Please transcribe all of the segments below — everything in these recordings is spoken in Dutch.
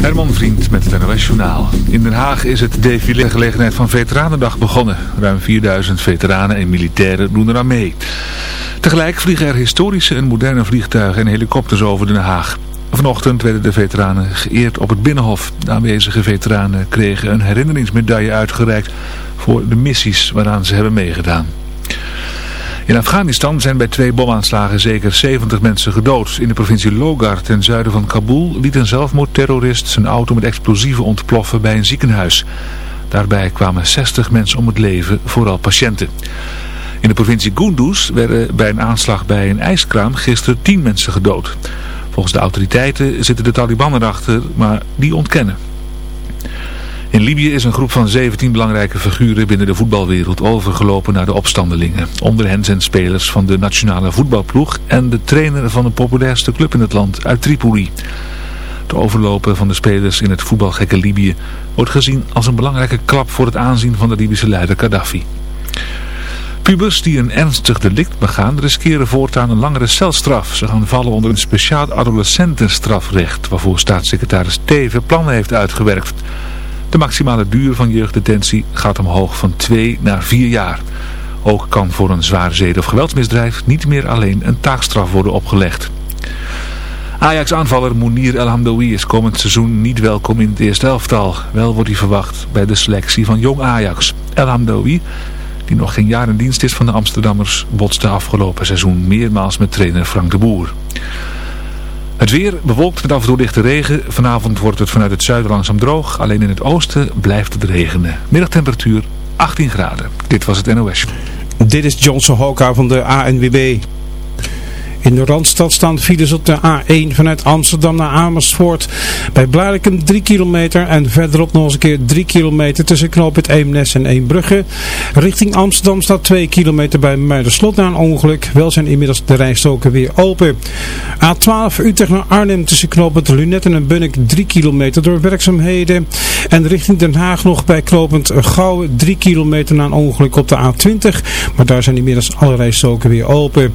Herman Vriend met het NOS Journaal. In Den Haag is het défilé gelegenheid van Veteranendag begonnen. Ruim 4000 veteranen en militairen doen eraan mee. Tegelijk vliegen er historische en moderne vliegtuigen en helikopters over Den Haag. Vanochtend werden de veteranen geëerd op het Binnenhof. De aanwezige veteranen kregen een herinneringsmedaille uitgereikt voor de missies waaraan ze hebben meegedaan. In Afghanistan zijn bij twee bomaanslagen zeker 70 mensen gedood. In de provincie Logar ten zuiden van Kabul liet een zelfmoordterrorist zijn auto met explosieven ontploffen bij een ziekenhuis. Daarbij kwamen 60 mensen om het leven, vooral patiënten. In de provincie Gunduz werden bij een aanslag bij een ijskraam gisteren 10 mensen gedood. Volgens de autoriteiten zitten de Taliban erachter, maar die ontkennen. In Libië is een groep van 17 belangrijke figuren binnen de voetbalwereld overgelopen naar de opstandelingen. Onder hen zijn spelers van de nationale voetbalploeg en de trainer van de populairste club in het land uit Tripoli. Het overlopen van de spelers in het voetbalgekke Libië wordt gezien als een belangrijke klap voor het aanzien van de Libische leider Gaddafi. Pubers die een ernstig delict begaan riskeren voortaan een langere celstraf. Ze gaan vallen onder een speciaal adolescentenstrafrecht waarvoor staatssecretaris Teven plannen heeft uitgewerkt. De maximale duur van jeugddetentie gaat omhoog van 2 naar 4 jaar. Ook kan voor een zwaar zede- of geweldsmisdrijf niet meer alleen een taakstraf worden opgelegd. Ajax-aanvaller Mounir El Hamdoui is komend seizoen niet welkom in het eerste elftal. Wel wordt hij verwacht bij de selectie van Jong Ajax. El Hamdoui, die nog geen jaar in dienst is van de Amsterdammers, botste afgelopen seizoen meermaals met trainer Frank de Boer. Het weer bewolkt met af en toe lichte regen. Vanavond wordt het vanuit het zuiden langzaam droog. Alleen in het oosten blijft het regenen. Middagtemperatuur 18 graden. Dit was het NOS. Dit is Johnson Hoka van de ANWB. In de Randstad staan files op de A1 vanuit Amsterdam naar Amersfoort. Bij Blarikum 3 kilometer en verderop nog eens een keer 3 kilometer tussen knooppunt Eemnes en Eembrugge. Richting Amsterdam staat 2 kilometer bij Muiderslot na een ongeluk. Wel zijn inmiddels de rijstoken weer open. A12 Utrecht naar Arnhem tussen knooppunt Lunetten en Bunnik 3 kilometer door werkzaamheden. En richting Den Haag nog bij knooppunt Gouwen 3 kilometer na een ongeluk op de A20. Maar daar zijn inmiddels alle rijstoken weer open.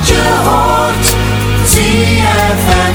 Wat je hoort. ZFM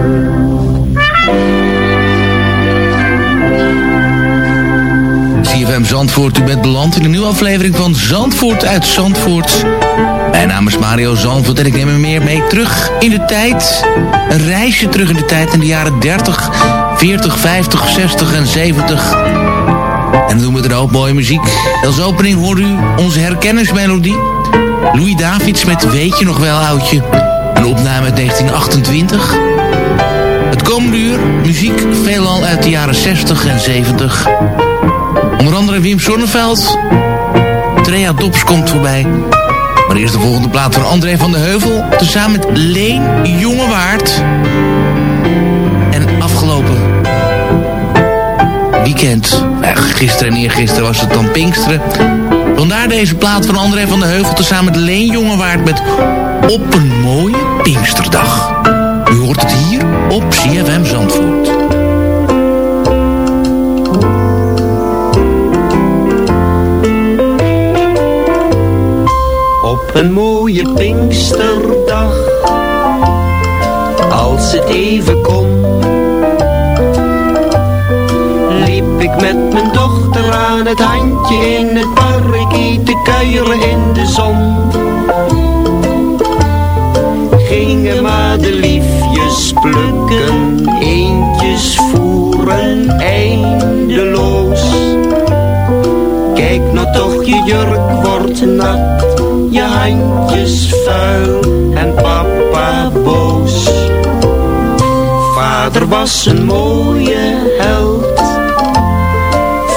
CFM Zandvoort, u bent beland in een nieuwe aflevering van Zandvoort uit Zandvoort. Mijn naam is Mario Zandvoort en ik neem u meer mee terug in de tijd. Een reisje terug in de tijd in de jaren 30, 40, 50, 60 en 70. En dan doen we er ook mooie muziek. Als opening hoort u onze herkenningsmelodie. Louis Davids met Weet je nog wel oudje. Een opname uit 1928. Het komende uur muziek veelal uit de jaren 60 en 70. Onder andere Wim Sonneveld. Trea Dops komt voorbij. Maar eerst de volgende plaat van André van de Heuvel. Tezamen met Leen Jongewaard. En afgelopen weekend, eh, gisteren en eergisteren was het dan Pinksteren. Vandaar deze plaat van André van de Heuvel. Tezamen met Leen Jongewaard met Op een mooie Pinksterdag. U hoort het hier op CFM Zandvoort. Een mooie Pinksterdag, als het even kon, liep ik met mijn dochter aan het handje in het park te kuieren in de zon. Gingen madeliefjes plukken, eentjes voeren eindeloos. Kijk nou toch, je jurk wordt nat, je handjes vuil en papa boos. Vader was een mooie held,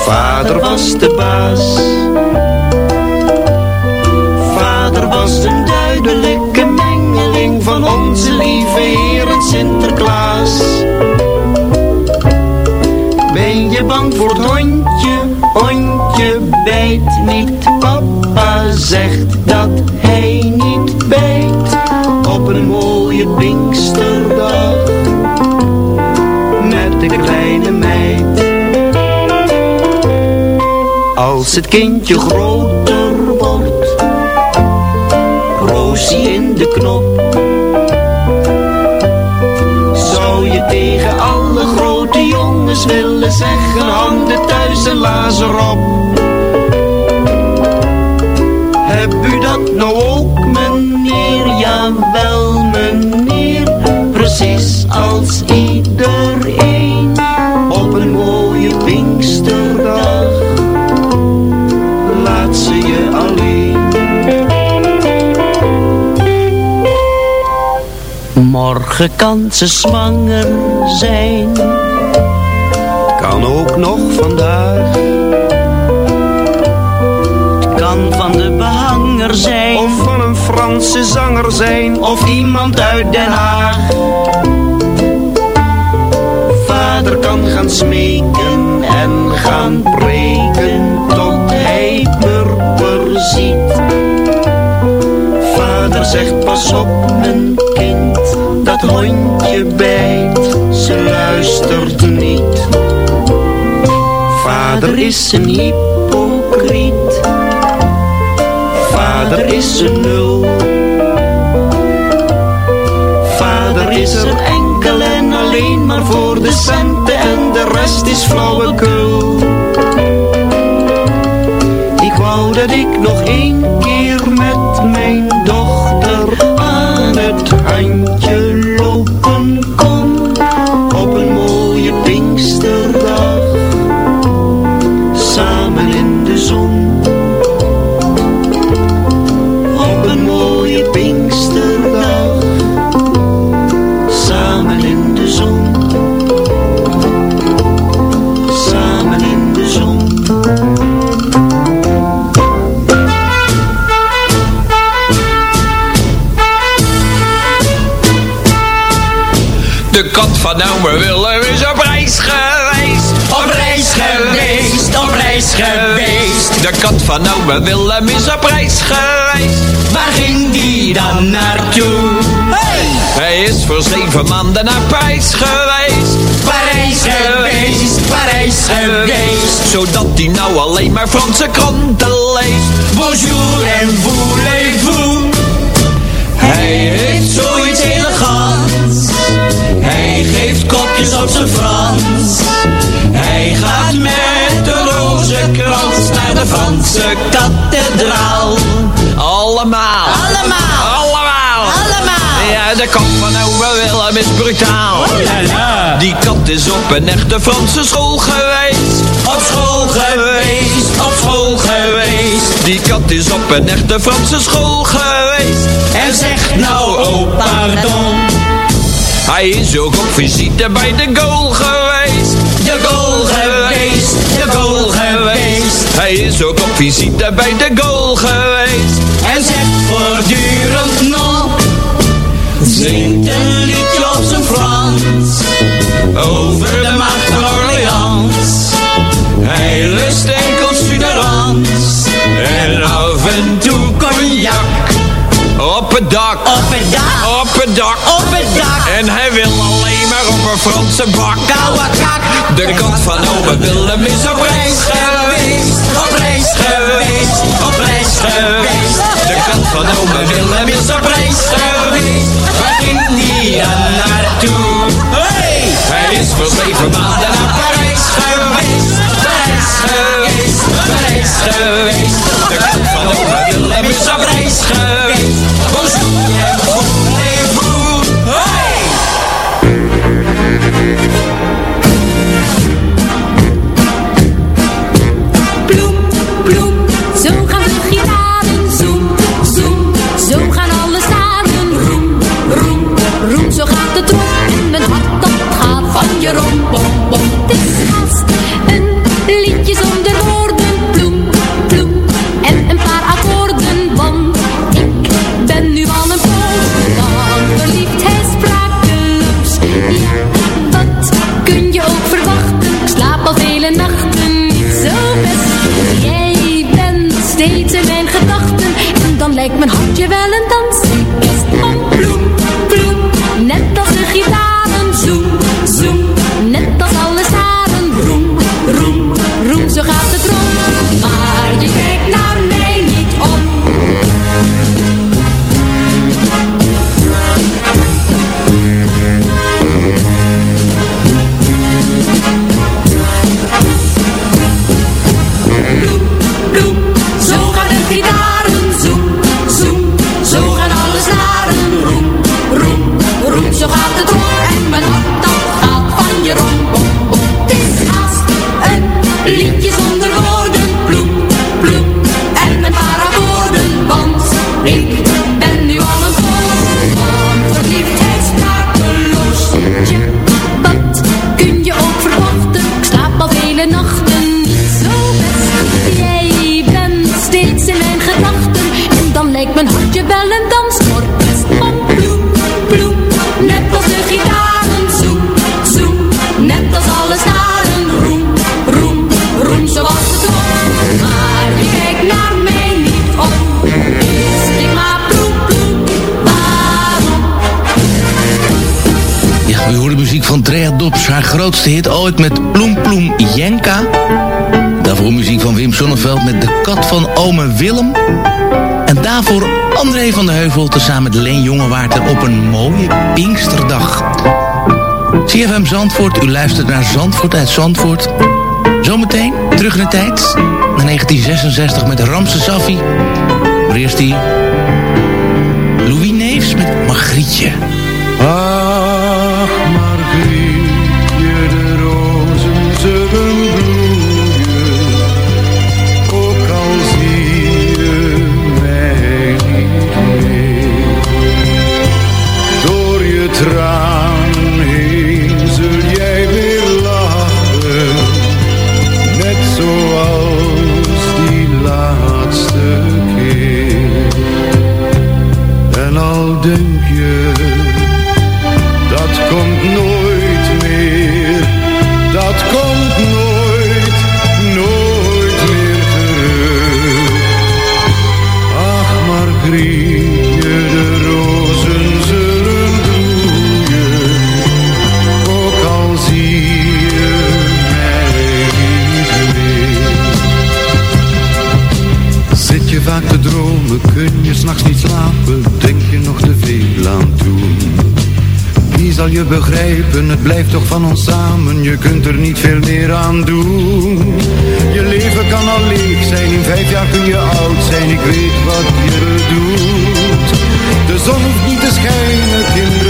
vader was de baas. Vader was een duidelijke mengeling van onze lieve Heer en Sinterklaas. Ben je bang voor het hondje, hondje bijt niet. Papa zegt dat hij niet bijt op een mooie Pinksterdag met de kleine meid. Als het kindje groter wordt, roosje in de knop. Jongens willen zeggen, handen thuis en lazer op. Heb u dat nou ook, meneer? Jawel, meneer. Precies als iedereen op een mooie Pinksterdag. Laat ze je alleen. Morgen kan ze zwanger zijn. Kan ook nog vandaag. Het kan van de behanger zijn. Of van een Franse zanger zijn. Of iemand uit Den Haag. Vader kan gaan smeken en gaan preken. Tot hij purper ziet. Vader zegt pas op mijn kind, dat hondje bijt, ze luistert niet. Vader is een hypocriet, vader is een nul. Vader is er enkel en alleen maar voor de centen en de rest is flauwekul. Ik wou dat ik nog één keer met mijn dochter aan het handje Van ome Willem is op reis geweest. Op reis geweest, op reis geweest. De kat van ome Willem is op reis geweest. Waar ging die dan naartoe? Hey! Hij is voor zeven maanden naar Parijs geweest. Parijs geweest, Parijs geweest. Zodat hij nou alleen maar Franse kranten leest. Bonjour en voulez-vous. Hij geeft kopjes op zijn Frans. Hij gaat met de rozenkrans naar de Franse kathedraal. Allemaal. Allemaal. Allemaal. Allemaal. Ja, de kat van oude Willem is brutaal. Die kat is op een echte Franse school geweest. Op school geweest. Op school geweest. Die kat is op een echte Franse school geweest. En zegt nou, oh pardon. Hij is ook op visite bij de goal geweest. De goal geweest, de goal geweest. Hij is ook op visite bij de goal geweest. En zegt voortdurend nog. Zingt een liedje op zijn Frans. Over de macht van Orleans. Hij lust enkel suderans. En af en toe cognac. Op het dak. Op het dak. Op het dak. En hij wil alleen maar op een Franse bak. Koude kak. De kat van ome Willem is op reis geweest. Op reis geweest. Op reis geweest. De kat van ome Willem is op reis geweest. Waar ging dan naartoe? Hey! Hij is voor zeven maanden naar Parijs geweest. Parijs geweest, Parijs geweest. Vele nachten zo best. Jij bent steeds in mijn gedachten. En dan lijkt mijn hartje wel een dansorkest. Van bloem, bloem, net als de gitaren. Zoem, zoem, net als alle staren. Roem, roem, roem, zoals het hoort. Maar je kijkt naar mij niet om. Ik maar bloem, bloem, waarom? Ja, u hoorde muziek van Drea Dobbs, haar grootste hit ooit met Ploem Ploem Jenka. Daarvoor muziek van Wim Sonneveld met De Kat van Ome Willem. En daarvoor André van de Heuvel tezamen met Leen Jongewaard op een mooie Pinksterdag. CFM Zandvoort, u luistert naar Zandvoort uit Zandvoort. Zometeen, terug in de tijd, naar 1966 met Ramse Safi. Maar eerst die Louis Neefs met Margrietje. Ach, Margrietje, te dromen, kun je s'nachts niet slapen, denk je nog te veel aan doen. Wie zal je begrijpen, het blijft toch van ons samen, je kunt er niet veel meer aan doen. Je leven kan al leeg zijn, in vijf jaar kun je oud zijn, ik weet wat je doet. De zon hoeft niet te schijnen, kinderen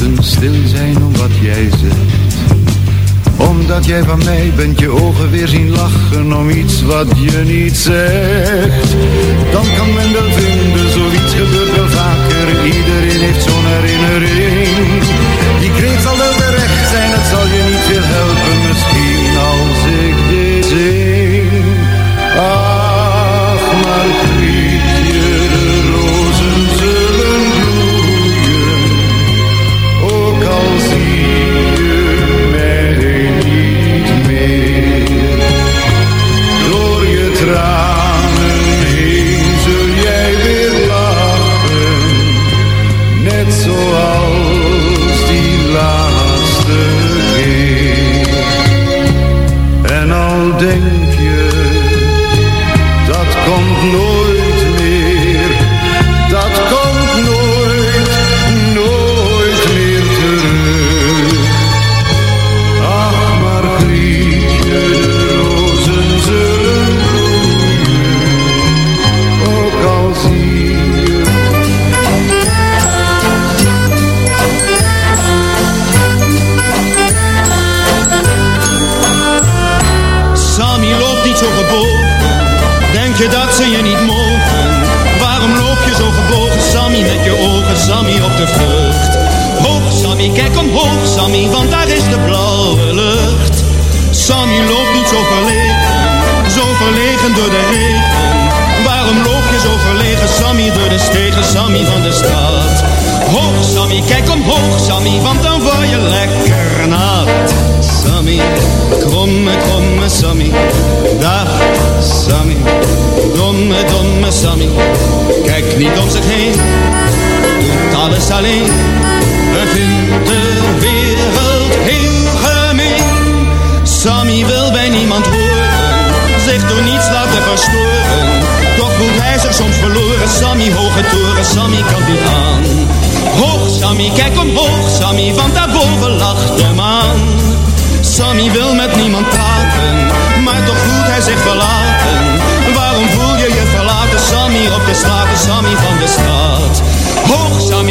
praten, stil zijn om wat jij zegt. Omdat jij van mij bent, je ogen weer zien lachen om iets wat je niet zegt. Dan kan men wel vinden, zoiets gebeurt wel vaker, iedereen heeft zo'n herinnering.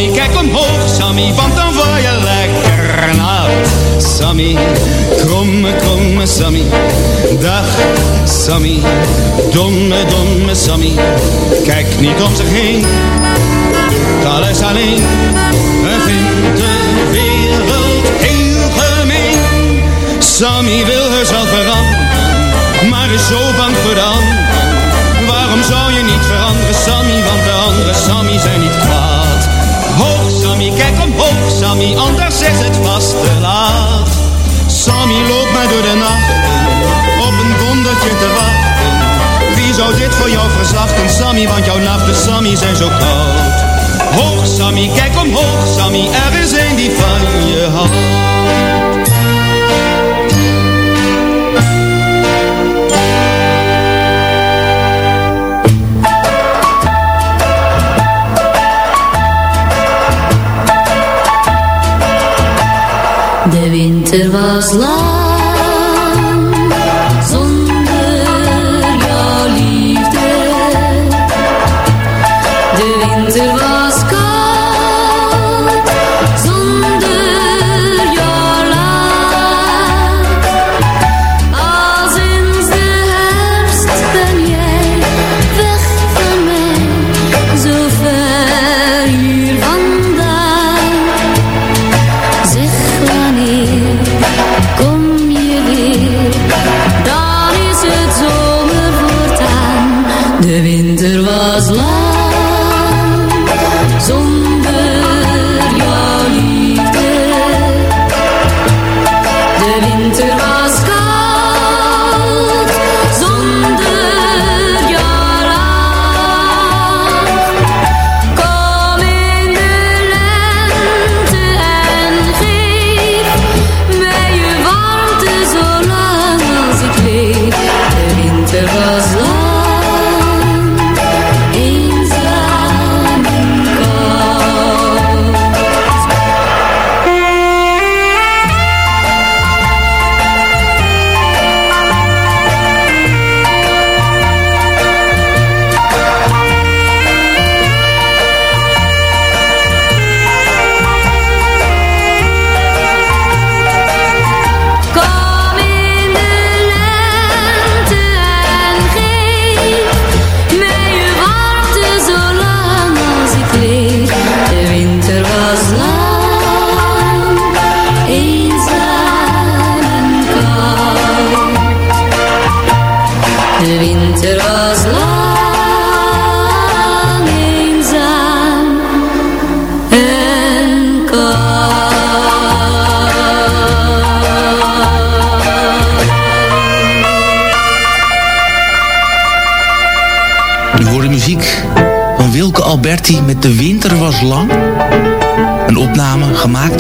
Kijk omhoog, Sammy, want dan word je lekker nat. Sammy, kromme, kromme Sammy, dag Sammy, domme, domme Sammy, kijk niet om zich heen, doet alles alleen, vindt de wereld heel gemeen. Sammy wil zichzelf veranderen, maar is zo bang voor de anderen. Waarom zou je niet veranderen, Sammy, want Sammy, anders is het vast te laat. Sammy loopt maar door de nacht, op een wondertje te wachten. Wie zou dit voor jou verzachten, Sammy, want jouw nachten, Sammy, zijn zo koud. Hoog, Sammy, kijk omhoog, Sammy, er is een die van je houdt. De winter was lang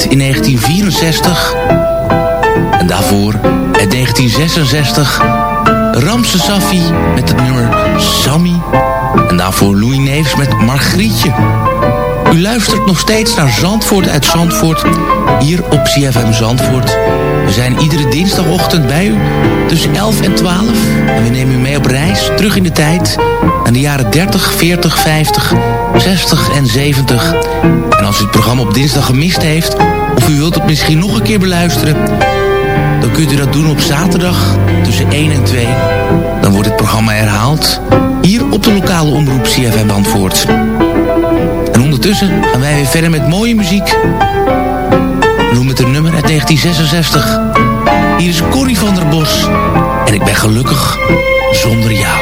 in 1964. En daarvoor in 1966 Ramse Safi met het nummer Sammy. En daarvoor Louis Neefs met Margrietje. U luistert nog steeds naar Zandvoort uit Zandvoort, hier op CFM Zandvoort. We zijn iedere dinsdagochtend bij u tussen 11 en 12. En we nemen u mee op reis terug in de tijd aan de jaren 30, 40, 50, 60 en 70. En als u het programma op dinsdag gemist heeft, of u wilt het misschien nog een keer beluisteren... dan kunt u dat doen op zaterdag tussen 1 en 2. Dan wordt het programma herhaald hier op de lokale omroep CFM Zandvoort. En ondertussen gaan wij weer verder met mooie muziek. We doen met een nummer uit 1966. Hier is Corrie van der Bos. En ik ben gelukkig zonder jou.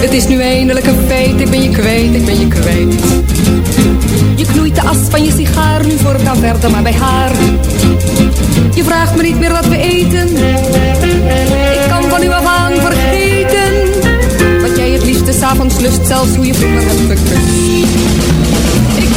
Het is nu eindelijk een feit, ik ben je kwijt, ik ben je kwijt. Je knoeit de as van je sigaar, nu voor dan verder maar bij haar. Je vraagt me niet meer wat we eten. Ik kan van u af aan s'avonds lust, zelfs hoe je vroeger hebt gekust. Ik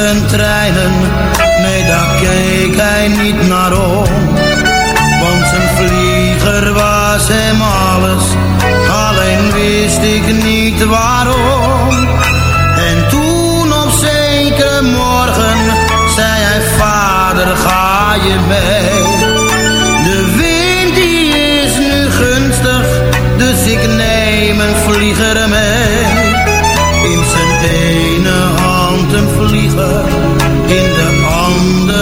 Zijn treinen, nee daar keek hij niet naar om. Want zijn vlieger was hem alles, alleen wist ik niet waarom. En toen op zekere morgen, zei hij vader ga je mee. De wind die is nu gunstig, dus ik neem een vlieger mee. In zijn ene hand een vlieger, in de andere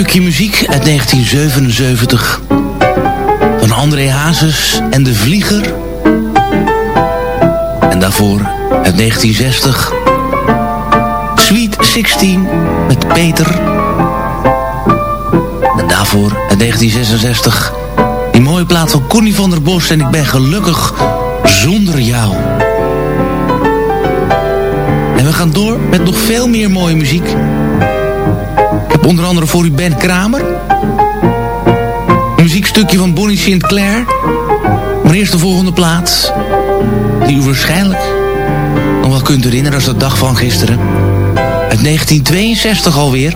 stukje muziek uit 1977 van André Hazes en de Vlieger. En daarvoor uit 1960 Sweet 16 met Peter. En daarvoor uit 1966 die mooie plaat van Connie van der Bos en ik ben gelukkig zonder jou. En we gaan door met nog veel meer mooie muziek. Onder andere voor u Ben Kramer. Een muziekstukje van Bonnie St. Clair. Maar eerst de volgende plaats. Die u waarschijnlijk nog wel kunt herinneren als de dag van gisteren. Uit 1962 alweer.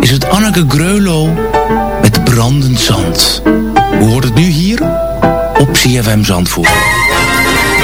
Is het Anneke Greulow met Brandend Zand. Hoe hoort het nu hier? Op CFM Zandvoort.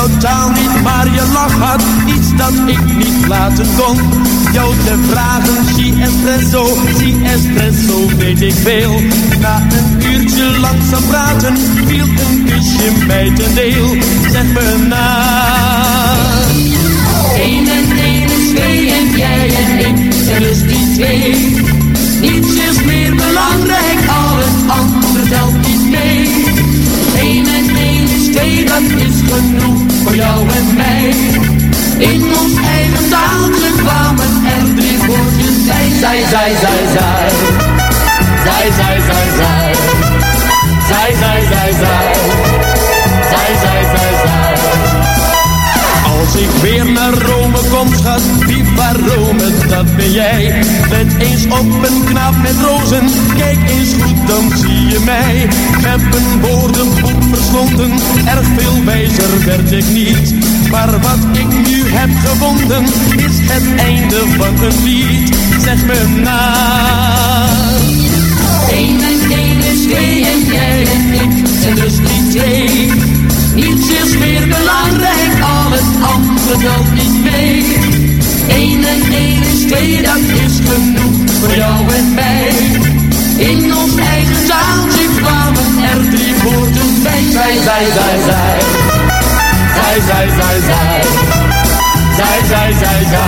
Jouw taal niet, maar je lach had iets dat ik niet laten kon. Jou te vragen, si espresso, si espresso, weet ik veel. Na een uurtje langzaam praten, viel een kusje mij ten deel. Zeg me na. Eén en één is twee en jij en ik dus die twee. Niets is meer belangrijk, al het andere telt niet mee. Eén en één is twee, dat is genoeg voor jou en mij. In ons eigen taaltje kwamen er drie woordjes bij. Zij, zij, zij, zij. Zij, zij, zij, zij. Zij, zij, zij, zij. Zij, zij, zij, zij. Als ik weer naar Rome kom, schat, viva Rome, dat ben jij. Let eens op een knaap met rozen, kijk eens goed, dan zie je mij. Ik heb een woordenboek verslonden, erg veel wijzer werd ik niet. Maar wat ik nu heb gevonden, is het einde van een lied. Zeg me na. Eén en één is twee en jij en ik zijn dus die twee. Niets is meer belangrijk, al het andere telt niet mee. Eén en één is twee, dat is genoeg voor jou en mij. In ons eigen zaaltje kwamen er drie woorden bij. Zij, zij, zij. Zij, zij, zij, zij. Zij, zij, zij, zij. Zij,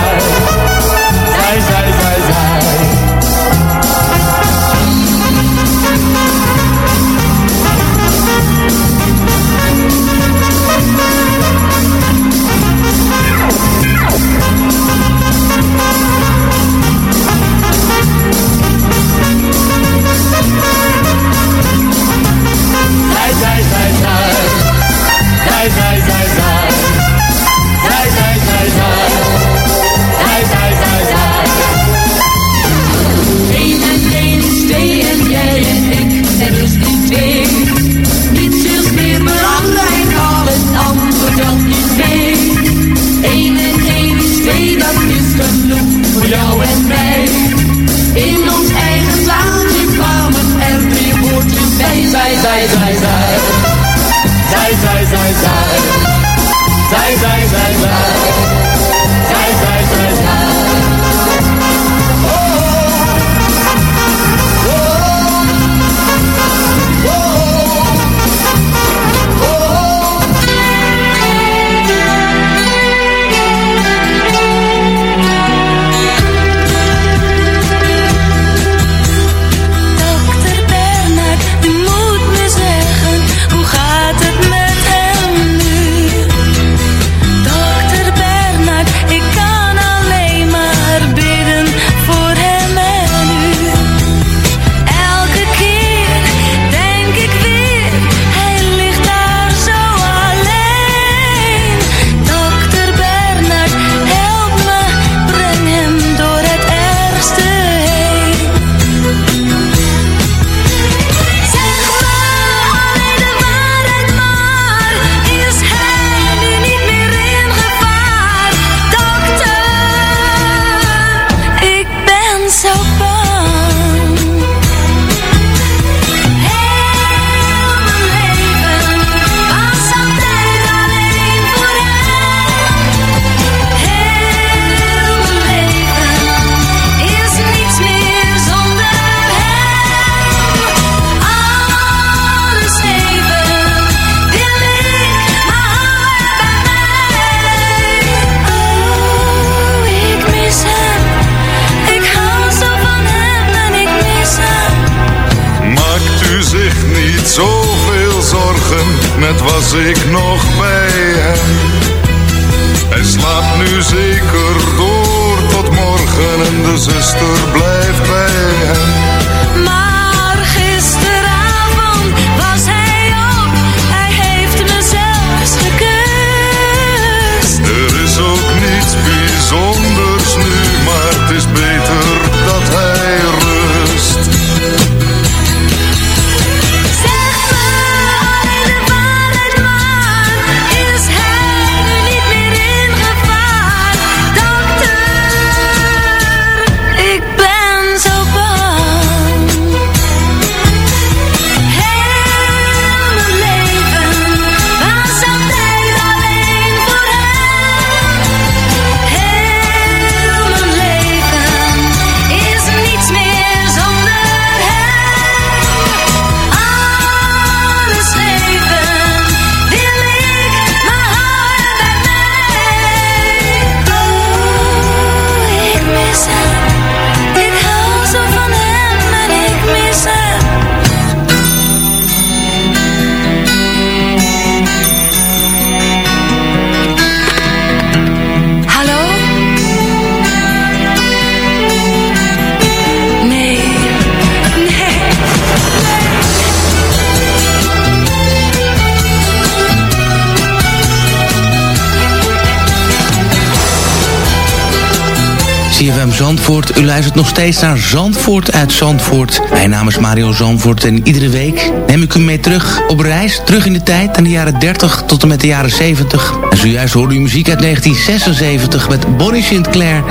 Zandvoort. U luistert nog steeds naar Zandvoort uit Zandvoort. Mijn naam is Mario Zandvoort en iedere week neem ik u mee terug op reis. Terug in de tijd aan de jaren 30 tot en met de jaren 70. En zojuist hoorde u muziek uit 1976 met Bonnie Sinclair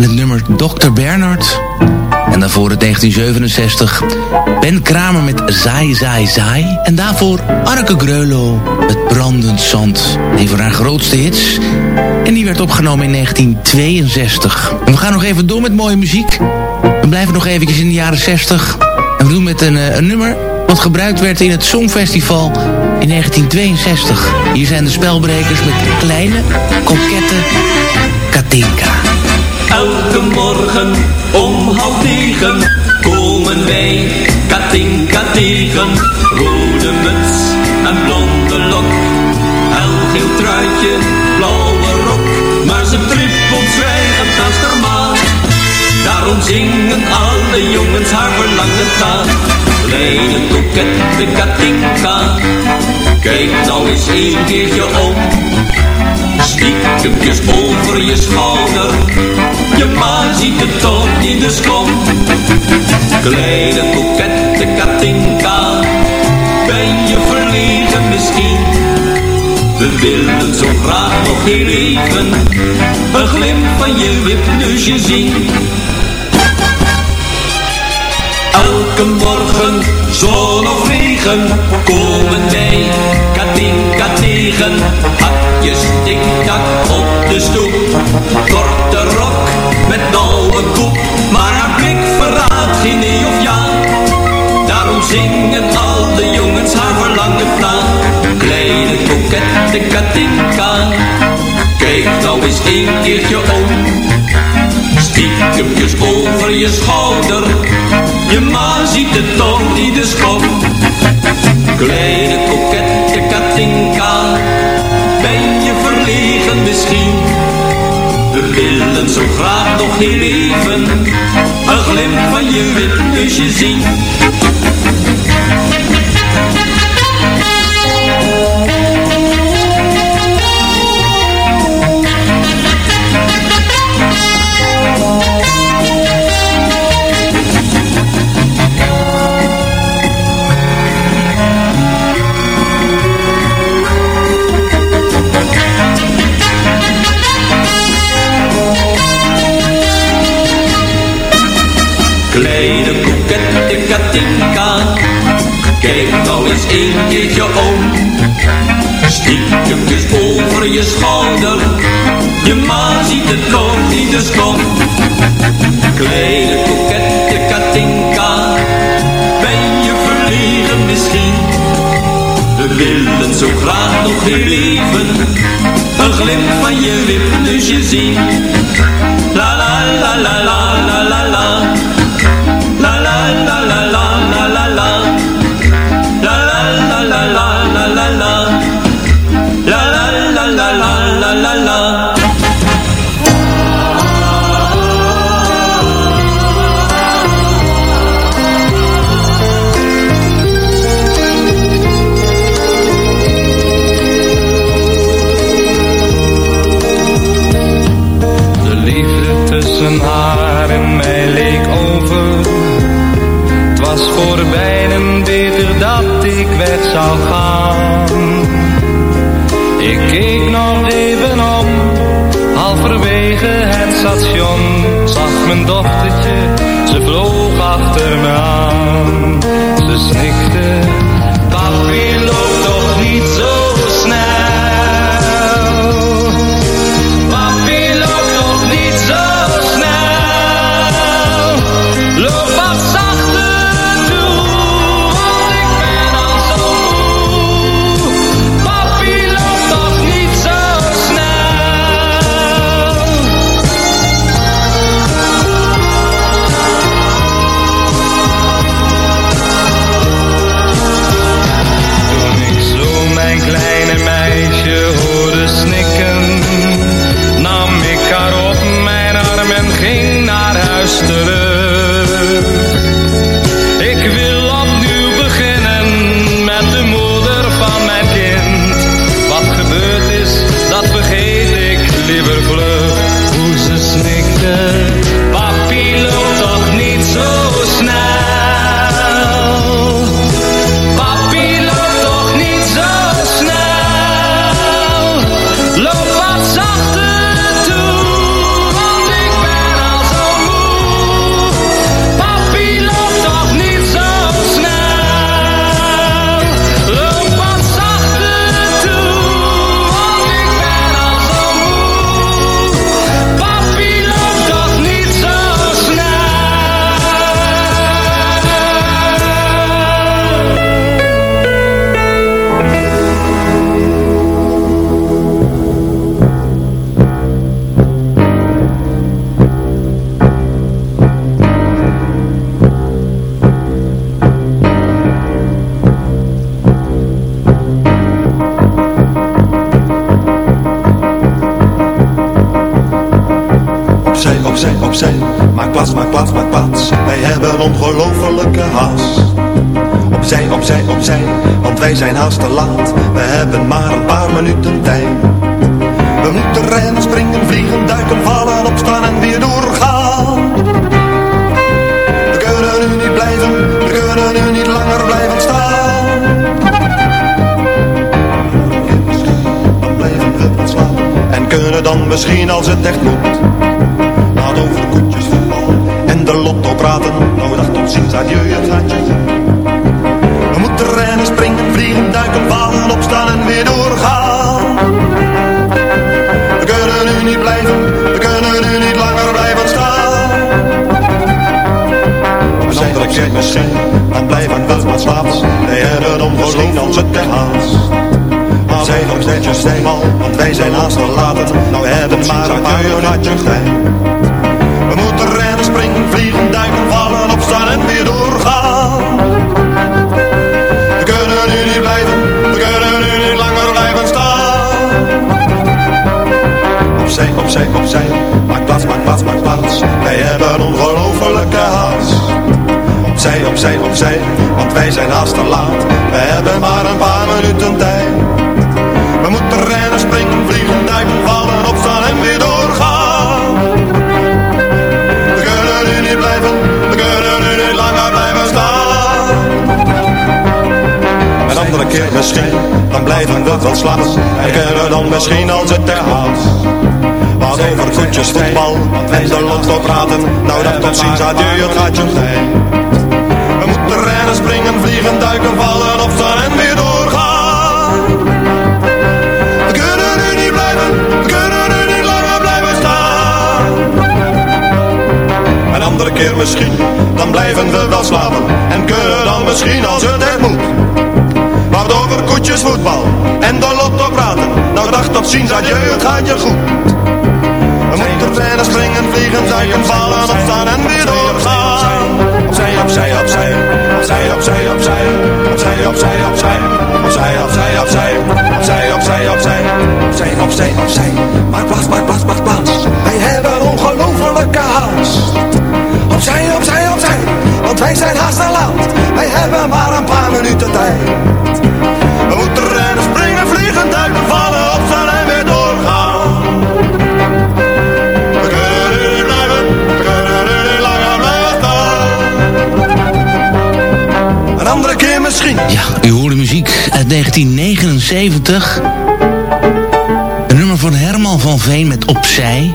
en het nummer Dr. Bernard. En daarvoor het 1967 Ben Kramer met Zaai Zaai Zaai. En daarvoor Arke Greulow met Brandend Zand. Een van haar grootste hits. En die werd opgenomen in 1962. En we gaan nog even door met mooie muziek. We blijven nog eventjes in de jaren 60. En we doen met een, eh, een nummer wat gebruikt werd in het Songfestival in 1962. Hier zijn de spelbrekers met kleine, kokette Katinka. Elke morgen om half negen komen wij Katinka tegen. Rode muts en blonde lok, helgeel truitje, blauwe rok. Maar ze trippelt zwijgend naast haar maag. Daarom zingen alle jongens haar verlangen taal. Kleine kokette Katinka, kijk nou eens een keertje om. Stiekempjes over je schouder, je ma ziet het toch niet, dus kom. Kleine kokette Katinka, ben je verlegen misschien? We willen zo graag nog heel even, een glimp van je wipneusje zien. Elke morgen, zon of regen, komen wij Katinka tegen. Hakjes tik-tak op de stoep, korte rok met nauwe koep. Maar haar blik verraadt geen nee of ja, daarom zingen al de jongens haar verlangen na. Kleine kokette Katinka, kijk nou eens een keertje om. Stiekempjes over je schouder, je ma ziet het toch niet, dus kom. Kleine kokette Katinka, ben je verlegen misschien? We willen zo graag nog heel even, een glimp van je wipneusje zien. Katinka, kijk nou eens een keertje om. Stiekempjes over je schouder, je ma ziet het toch niet, dus kom. Kleine kokette Katinka, ben je verlegen misschien? We willen zo graag nog heel even, een glimp van je wipneusje zien. La la la la la Ik keek nog even om, halverwege het station. Zag mijn dochtertje, ze vloog achter me aan. Ze snikte, papi zijn haast te laat. We moeten rennen, springen, vliegen, duiken, vallen, opstaan en weer doorgaan. We kunnen nu niet blijven, we kunnen nu niet langer blijven staan. Opzij, opzij, opzij, maak plaats, maak plaats, maak plaats. Wij hebben ongelofelijke haast. Opzij, opzij, opzij, want wij zijn haast te laat. We hebben maar een paar minuten tijd. We moeten rennen, springen, vliegen, duiken, keer misschien, dan blijven we wel slapen. En kunnen dan misschien als het herhaalt. Wat over voetjes, voetbal en de lotto praten. Nou dat tot ziens, adieu, het gaat je tijd. We moeten rennen, springen, vliegen, duiken, vallen, opstaan en weer doorgaan. We kunnen nu niet blijven, we kunnen nu niet langer blijven staan. Een andere keer misschien, dan blijven we wel slapen. En kunnen dan misschien als het echt moet. Over koetjes, voetbal en de lotto praten. Nou dag tot ziens, adieu, het gaat je goed. We moeten rennen, springen, vliegen, duiken, vallen, opstaan en weer doorgaan. Opzij, opzij, opzij, opzij, opzij, opzij, opzij, opzij, opzij, opzij, opzij, opzij, opzij, opzij, opzij, opzij, opzij, opzij. Maak plaats, maak plaats, maak plaats. Wij hebben ongelofelijke haast. Opzij, opzij, opzij, want wij zijn haast te laat. Wij hebben maar een paar minuten tijd. Ja, u hoorde muziek uit 1979. Een nummer van Herman van Veen met Opzij.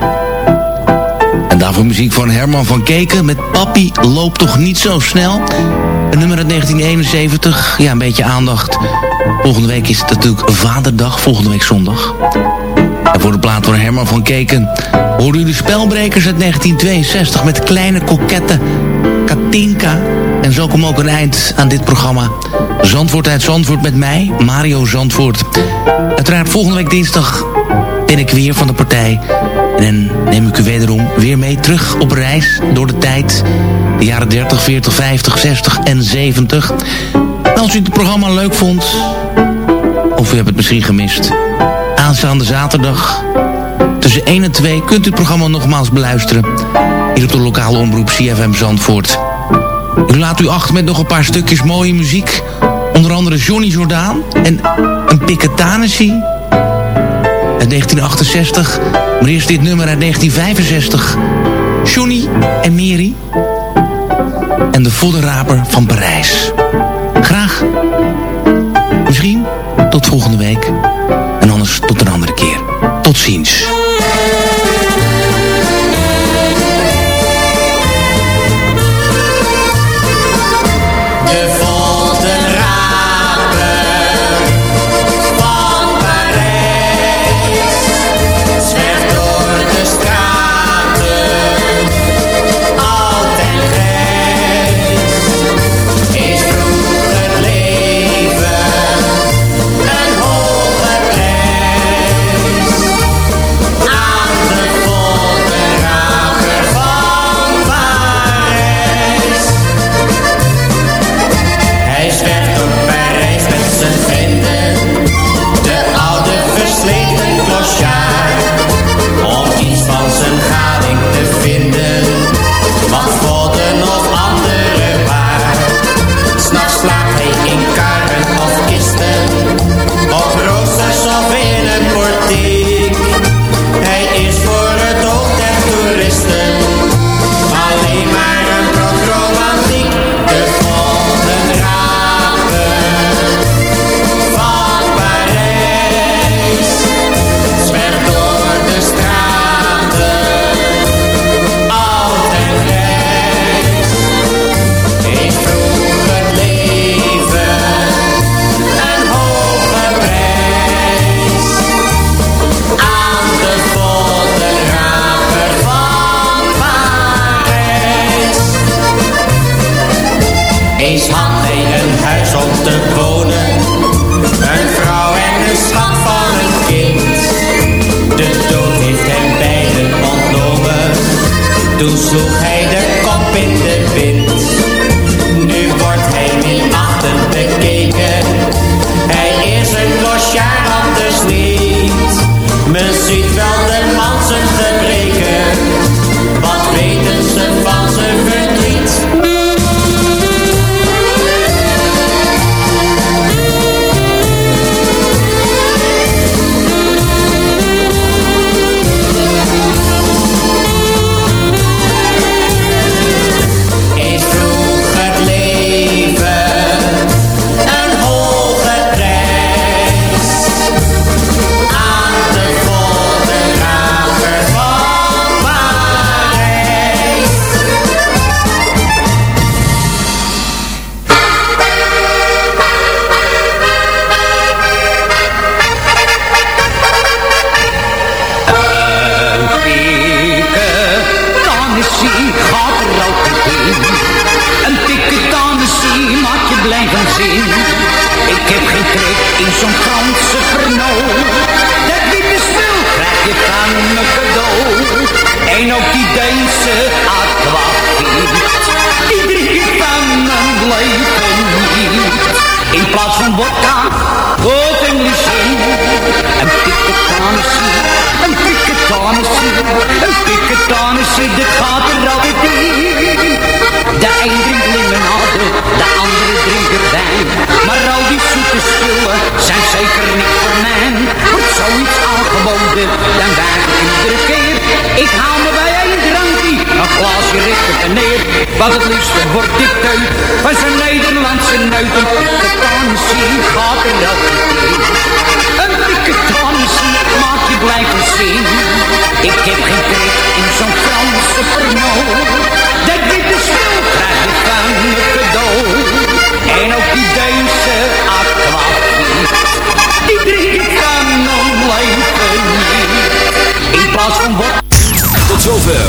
En daarvoor muziek van Herman van Keken met Papi loopt toch niet zo snel. Een nummer uit 1971. Ja, een beetje aandacht. Volgende week is het natuurlijk Vaderdag, volgende week zondag. En voor de plaat van Herman van Keken hoorde u de Spelbrekers uit 1962 met kleine kokette Katinka. En zo komt ook een eind aan dit programma. Zandvoort uit Zandvoort met mij, Mario Zandvoort. Uiteraard volgende week dinsdag ben ik weer van de partij. En neem ik u wederom weer mee terug op reis door de tijd. De jaren 30, 40, 50, 60 en 70. En als u het programma leuk vond, of u hebt het misschien gemist... aanstaande zaterdag tussen 1 en 2 kunt u het programma nogmaals beluisteren. Hier op de lokale omroep CFM Zandvoort. Ik laat u achter met nog een paar stukjes mooie muziek. Onder andere Johnny Jordaan en een Piketanessie uit 1968. Maar eerst dit nummer uit 1965. Johnny en Mary. En de voddenraper van Parijs. Graag. Misschien tot volgende week. En anders tot een andere keer. Tot ziens.